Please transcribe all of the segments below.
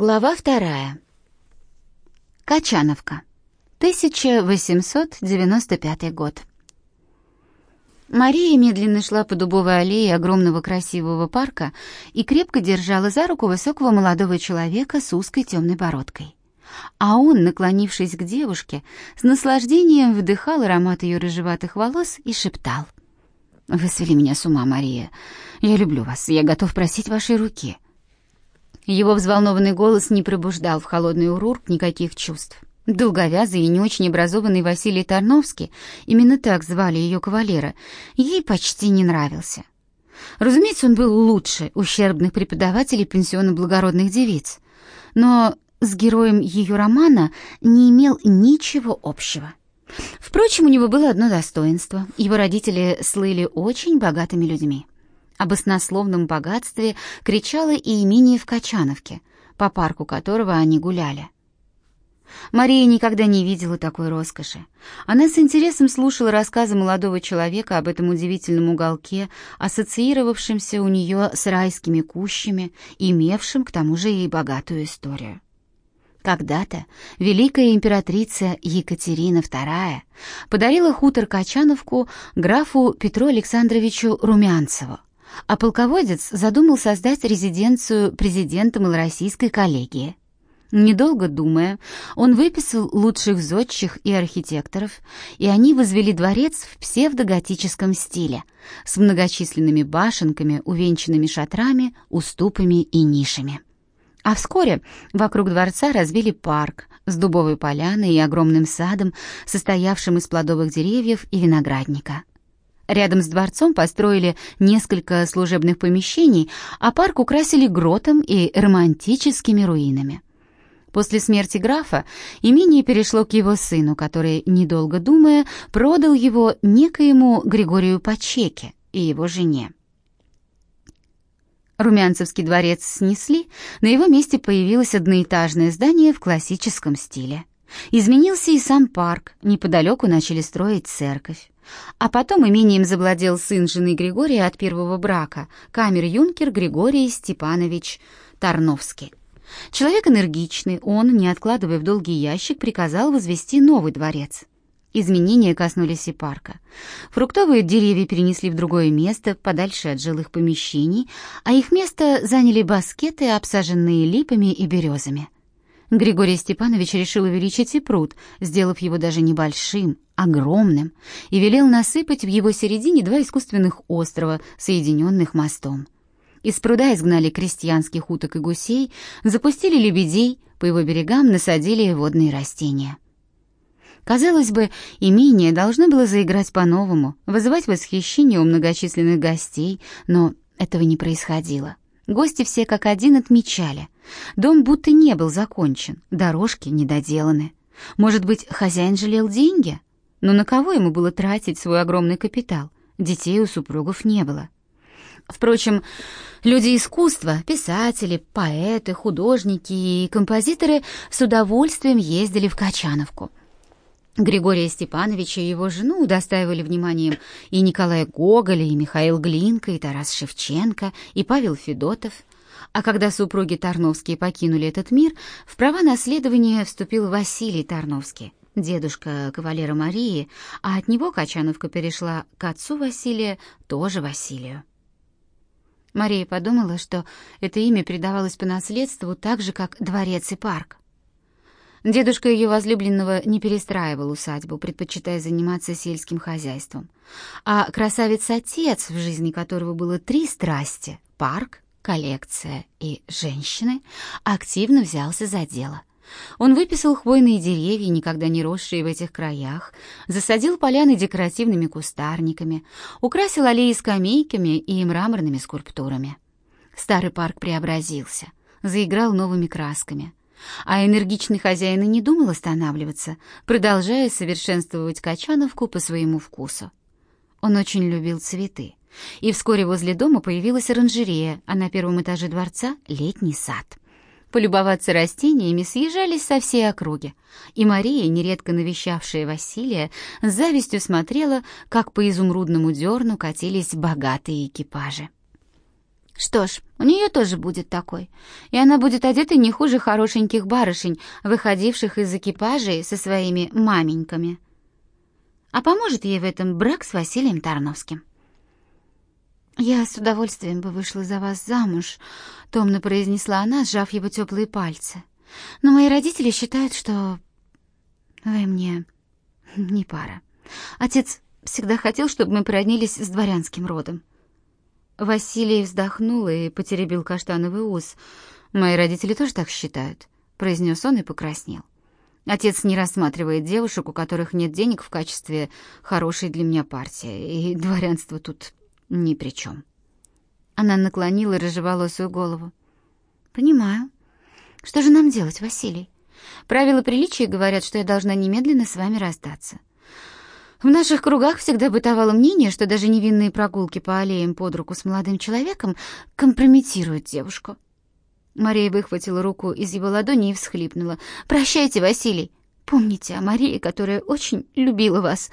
Глава вторая. Качановка. 1895 год. Мария медленно шла по дубовой аллее огромного красивого парка и крепко держала за руку высокого молодого человека с узкой темной бородкой. А он, наклонившись к девушке, с наслаждением вдыхал аромат ее рыжеватых волос и шептал. «Вы свели меня с ума, Мария. Я люблю вас, я готов просить вашей руки». Его взволнованный голос не пробуждал в холодный урурк никаких чувств. Долговязый и не очень образованный Василий Тарновский, именно так звали ее кавалера, ей почти не нравился. Разумеется, он был лучше ущербных преподавателей пенсиона благородных девиц, но с героем ее романа не имел ничего общего. Впрочем, у него было одно достоинство. Его родители слыли очень богатыми людьми. Об оснословном богатстве кричало и имение в Качановке, по парку которого они гуляли. Мария никогда не видела такой роскоши. Она с интересом слушала рассказы молодого человека об этом удивительном уголке, ассоциировавшемся у нее с райскими кущами, имевшим к тому же и богатую историю. Когда-то великая императрица Екатерина II подарила хутор Качановку графу Петру Александровичу Румянцеву, а полководец задумал создать резиденцию президента малороссийской коллегии. Недолго думая, он выписал лучших зодчих и архитекторов, и они возвели дворец в псевдоготическом стиле, с многочисленными башенками, увенчанными шатрами, уступами и нишами. А вскоре вокруг дворца развили парк с дубовой поляной и огромным садом, состоявшим из плодовых деревьев и виноградника. Рядом с дворцом построили несколько служебных помещений, а парк украсили гротом и романтическими руинами. После смерти графа имение перешло к его сыну, который, недолго думая, продал его некоему Григорию Пачеке и его жене. Румянцевский дворец снесли, на его месте появилось одноэтажное здание в классическом стиле. Изменился и сам парк, неподалеку начали строить церковь. А потом имением завладел сын жены Григория от первого брака, камер-юнкер Григорий Степанович Тарновский. Человек энергичный, он, не откладывая в долгий ящик, приказал возвести новый дворец. Изменения коснулись и парка. Фруктовые деревья перенесли в другое место, подальше от жилых помещений, а их место заняли баскеты, обсаженные липами и березами. Григорий Степанович решил увеличить и пруд, сделав его даже небольшим, огромным, и велел насыпать в его середине два искусственных острова, соединенных мостом. Из пруда изгнали крестьянских уток и гусей, запустили лебедей, по его берегам насадили водные растения. Казалось бы, имение должно было заиграть по-новому, вызывать восхищение у многочисленных гостей, но этого не происходило. Гости все как один отмечали. Дом будто не был закончен, дорожки недоделаны. Может быть, хозяин жалел деньги? Но на кого ему было тратить свой огромный капитал? Детей у супругов не было. Впрочем, люди искусства, писатели, поэты, художники и композиторы с удовольствием ездили в Качановку. Григория Степановича и его жену удостаивали вниманием и Николай Гоголь, и Михаил Глинка, и Тарас Шевченко, и Павел Федотов. А когда супруги Тарновские покинули этот мир, в права наследования вступил Василий Тарновский, дедушка кавалера Марии, а от него Качановка перешла к отцу Василия, тоже Василию. Мария подумала, что это имя передавалось по наследству так же, как дворец и парк. Дедушка ее возлюбленного не перестраивал усадьбу, предпочитая заниматься сельским хозяйством. А красавец-отец, в жизни которого было три страсти — парк, коллекция и женщины, активно взялся за дело. Он выписал хвойные деревья, никогда не росшие в этих краях, засадил поляны декоративными кустарниками, украсил аллеи скамейками и мраморными скульптурами. Старый парк преобразился, заиграл новыми красками. А энергичный хозяин и не думал останавливаться, продолжая совершенствовать Качановку по своему вкусу. Он очень любил цветы. И вскоре возле дома появилась оранжерея, а на первом этаже дворца — летний сад. Полюбоваться растениями съезжались со всей округи, и Мария, нередко навещавшая Василия, с завистью смотрела, как по изумрудному дерну катились богатые экипажи. Что ж, у нее тоже будет такой. И она будет одета не хуже хорошеньких барышень, выходивших из экипажей со своими маменьками. А поможет ей в этом брак с Василием Тарновским. «Я с удовольствием бы вышла за вас замуж», — томно произнесла она, сжав его теплые пальцы. «Но мои родители считают, что вы мне не пара. Отец всегда хотел, чтобы мы породнились с дворянским родом». Василий вздохнул и потеребил каштановый ус. «Мои родители тоже так считают», — произнес он и покраснел. Отец не рассматривает девушек, у которых нет денег в качестве хорошей для меня партии, и дворянство тут ни при чем. Она наклонила рыжеволосую голову. «Понимаю. Что же нам делать, Василий? Правила приличия говорят, что я должна немедленно с вами расстаться. В наших кругах всегда бытовало мнение, что даже невинные прогулки по аллеям под руку с молодым человеком компрометируют девушку». Мария выхватила руку из его ладони и всхлипнула. «Прощайте, Василий. Помните о Марии, которая очень любила вас.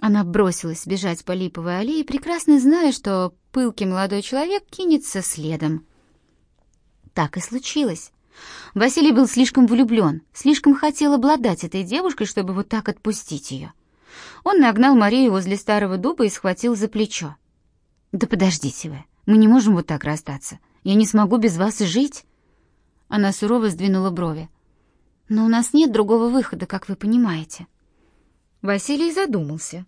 Она бросилась бежать по липовой аллее, прекрасно зная, что пылкий молодой человек кинется следом. Так и случилось. Василий был слишком влюблен, слишком хотел обладать этой девушкой, чтобы вот так отпустить ее. Он нагнал Марию возле старого дуба и схватил за плечо. «Да подождите вы, мы не можем вот так расстаться. Я не смогу без вас жить». Она сурово сдвинула брови. «Но у нас нет другого выхода, как вы понимаете». Василий задумался.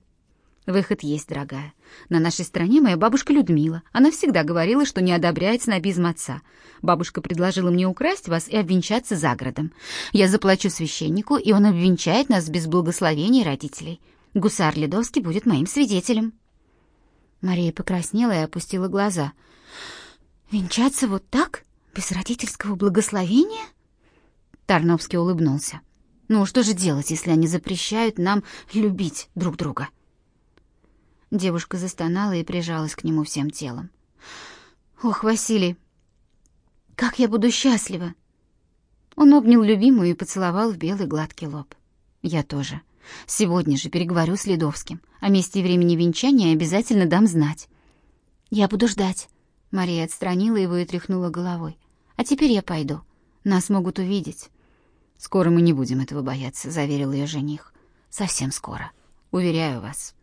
Выход есть, дорогая. На нашей стороне моя бабушка Людмила. Она всегда говорила, что не одобряет снобизм отца. Бабушка предложила мне украсть вас и обвенчаться за городом. Я заплачу священнику, и он обвенчает нас без благословения родителей. Гусар Ледовский будет моим свидетелем. Мария покраснела и опустила глаза. Венчаться вот так, без родительского благословения? Тарновский улыбнулся. Ну, что же делать, если они запрещают нам любить друг друга? Девушка застонала и прижалась к нему всем телом. Ох, Василий, как я буду счастлива. Он обнял любимую и поцеловал в белый гладкий лоб. Я тоже. Сегодня же переговорю с Ледовским. О месте и времени венчания обязательно дам знать. Я буду ждать. Мария отстранила его и тряхнула головой. А теперь я пойду. Нас могут увидеть. «Скоро мы не будем этого бояться», — заверил ее жених. «Совсем скоро, уверяю вас».